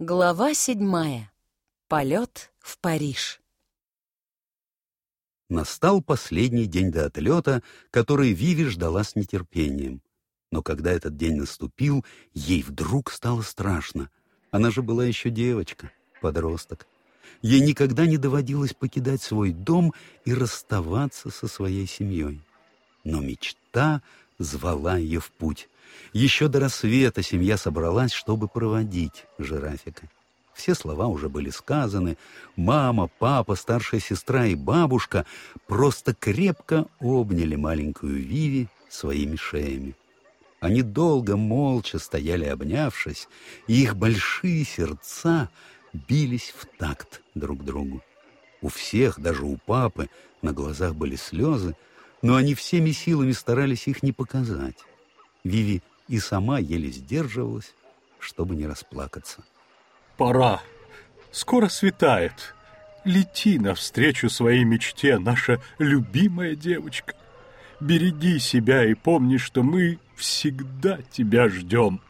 Глава седьмая. Полет в Париж. Настал последний день до отлета, который Виви ждала с нетерпением. Но когда этот день наступил, ей вдруг стало страшно. Она же была еще девочка, подросток. Ей никогда не доводилось покидать свой дом и расставаться со своей семьей. Но мечта звала ее в путь. Еще до рассвета семья собралась, чтобы проводить жирафика. Все слова уже были сказаны. Мама, папа, старшая сестра и бабушка просто крепко обняли маленькую Виви своими шеями. Они долго, молча стояли, обнявшись, и их большие сердца бились в такт друг другу. У всех, даже у папы, на глазах были слезы, но они всеми силами старались их не показать. Виви и сама еле сдерживалась, чтобы не расплакаться. «Пора. Скоро светает. Лети навстречу своей мечте, наша любимая девочка. Береги себя и помни, что мы всегда тебя ждем».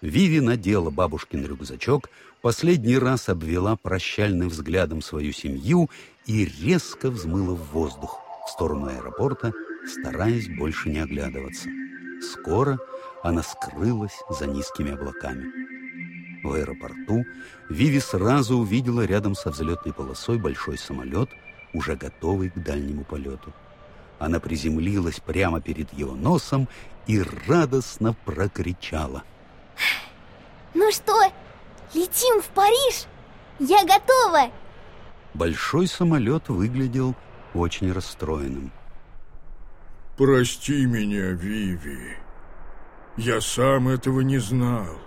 Виви надела бабушкин рюкзачок, последний раз обвела прощальным взглядом свою семью и резко взмыла в воздух в сторону аэропорта, стараясь больше не оглядываться. Скоро она скрылась за низкими облаками. В аэропорту Виви сразу увидела рядом со взлетной полосой большой самолет, уже готовый к дальнему полету. Она приземлилась прямо перед его носом и радостно прокричала. «Ну что, летим в Париж? Я готова!» Большой самолет выглядел очень расстроенным. «Прости меня, Виви. Я сам этого не знал.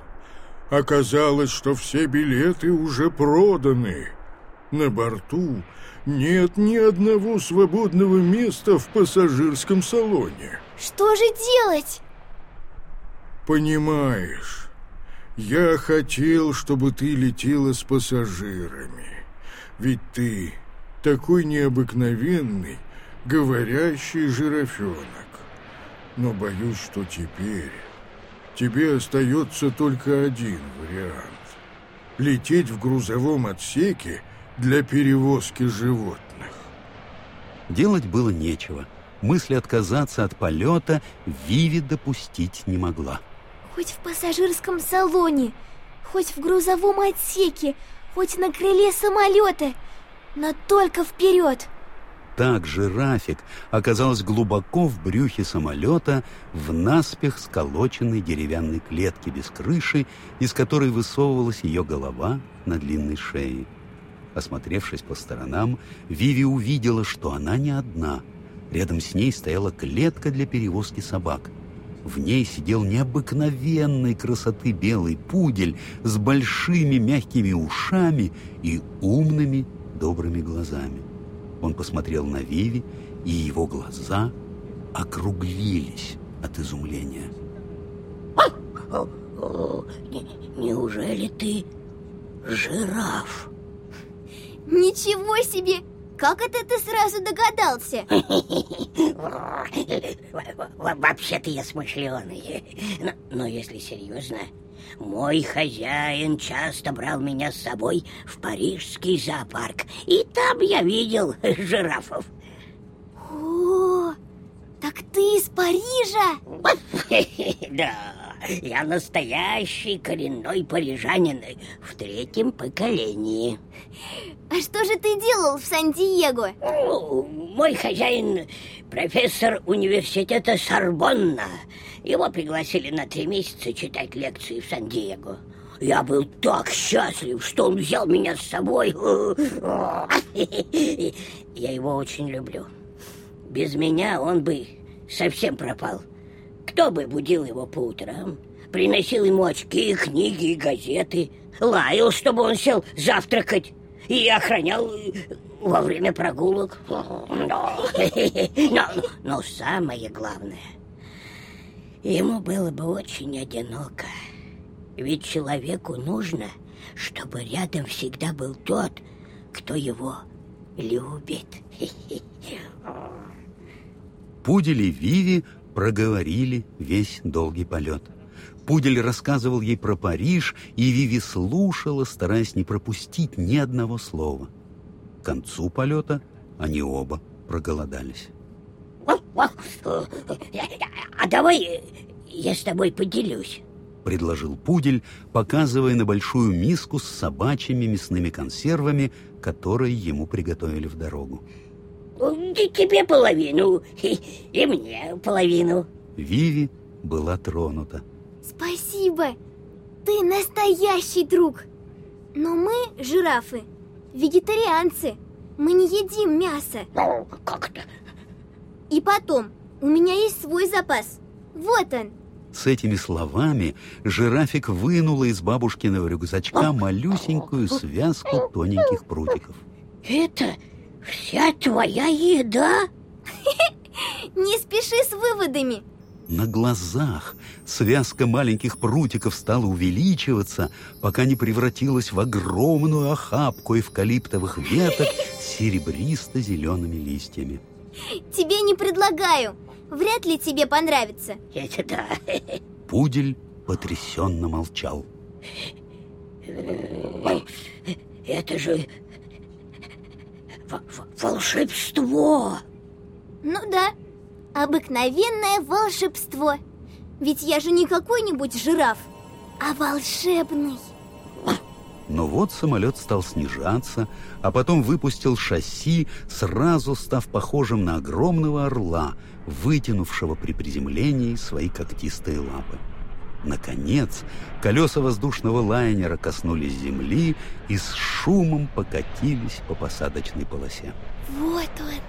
Оказалось, что все билеты уже проданы. На борту нет ни одного свободного места в пассажирском салоне. Что же делать? Понимаешь, я хотел, чтобы ты летела с пассажирами. Ведь ты такой необыкновенный, говорящий жирафенок. Но боюсь, что теперь тебе остается только один вариант. Лететь в грузовом отсеке для перевозки животных. Делать было нечего. Мысли отказаться от полета Виви допустить не могла. Хоть в пассажирском салоне, хоть в грузовом отсеке, хоть на крыле самолета, но только вперед. Так жирафик оказался глубоко в брюхе самолета в наспех сколоченной деревянной клетке без крыши, из которой высовывалась ее голова на длинной шее. Осмотревшись по сторонам, Виви увидела, что она не одна. Рядом с ней стояла клетка для перевозки собак. В ней сидел необыкновенной красоты белый пудель с большими мягкими ушами и умными добрыми глазами. Он посмотрел на Виви, и его глаза округлились от изумления. Неужели ты жираф? Ничего себе! Как это ты сразу догадался? Вообще-то я смышленый. Но, но если серьезно, мой хозяин часто брал меня с собой в парижский зоопарк. И там я видел жирафов. О, так ты из Парижа? Да, я настоящий коренной парижанин в третьем поколении. А что же ты делал в Сан-Диего? Мой хозяин профессор университета Сорбонна. Его пригласили на три месяца читать лекции в Сан-Диего. Я был так счастлив, что он взял меня с собой. Я его очень люблю. Без меня он бы совсем пропал. Кто бы будил его по утрам, приносил ему очки, книги и газеты, лаял, чтобы он сел завтракать и охранял во время прогулок. Но, но, но самое главное, ему было бы очень одиноко. Ведь человеку нужно, чтобы рядом всегда был тот, кто его любит. Пудели Виви проговорили весь долгий полет. Пудель рассказывал ей про Париж, и Виви слушала, стараясь не пропустить ни одного слова. К концу полета они оба проголодались. А давай я с тобой поделюсь. Предложил пудель, показывая на большую миску с собачьими мясными консервами, которые ему приготовили в дорогу. Тебе половину, и, и мне половину. Виви была тронута. Спасибо! Ты настоящий друг! Но мы, жирафы, вегетарианцы. Мы не едим мясо. Ну, как это? И потом, у меня есть свой запас. Вот он. С этими словами жирафик вынула из бабушкиного рюкзачка малюсенькую связку тоненьких прутиков. Это вся твоя еда? Не спеши с выводами. На глазах связка маленьких прутиков стала увеличиваться, пока не превратилась в огромную охапку эвкалиптовых веток с серебристо-зелеными листьями. Тебе не предлагаю. Вряд ли тебе понравится. Это да. Пудель потрясенно молчал. Это же волшебство. Ну да, обыкновенное волшебство. Ведь я же не какой-нибудь жираф, а волшебный. Но вот самолет стал снижаться, а потом выпустил шасси, сразу став похожим на огромного орла, вытянувшего при приземлении свои когтистые лапы. Наконец, колеса воздушного лайнера коснулись земли и с шумом покатились по посадочной полосе. Вот он,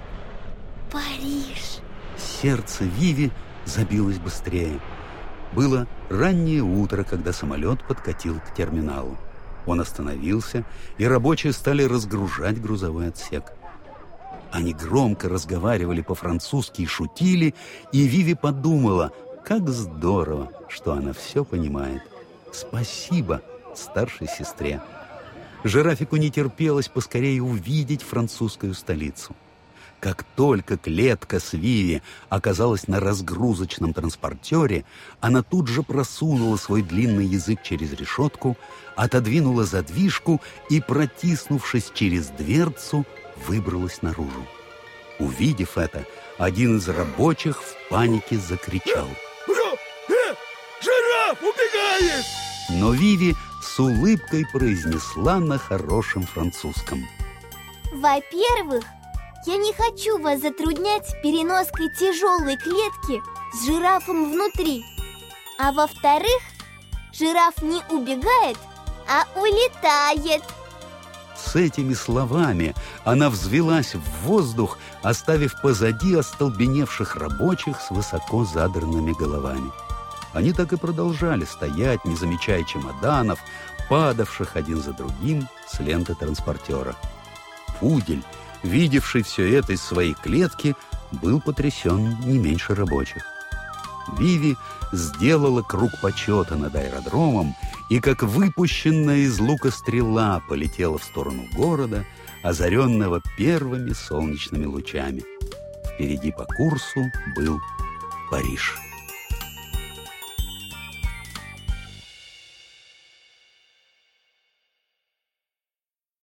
Париж. Сердце Виви забилось быстрее. Было раннее утро, когда самолет подкатил к терминалу. Он остановился, и рабочие стали разгружать грузовой отсек. Они громко разговаривали по-французски и шутили, и Виви подумала, как здорово, что она все понимает. Спасибо старшей сестре. Жирафику не терпелось поскорее увидеть французскую столицу. Как только клетка с Виви оказалась на разгрузочном транспортере, она тут же просунула свой длинный язык через решетку, отодвинула задвижку и, протиснувшись через дверцу, выбралась наружу. Увидев это, один из рабочих в панике закричал. Жираф убегает! Но Виви с улыбкой произнесла на хорошем французском. Во-первых, я не хочу вас затруднять переноской тяжелой клетки с жирафом внутри. А во-вторых, жираф не убегает, а улетает. С этими словами она взвелась в воздух, оставив позади остолбеневших рабочих с высоко задранными головами. Они так и продолжали стоять, не замечая чемоданов, падавших один за другим с ленты транспортера. Пудель, видевший все это из своей клетки, был потрясен не меньше рабочих. Виви сделала круг почета над аэродромом и, как выпущенная из лука стрела, полетела в сторону города, озаренного первыми солнечными лучами. Впереди по курсу был Париж.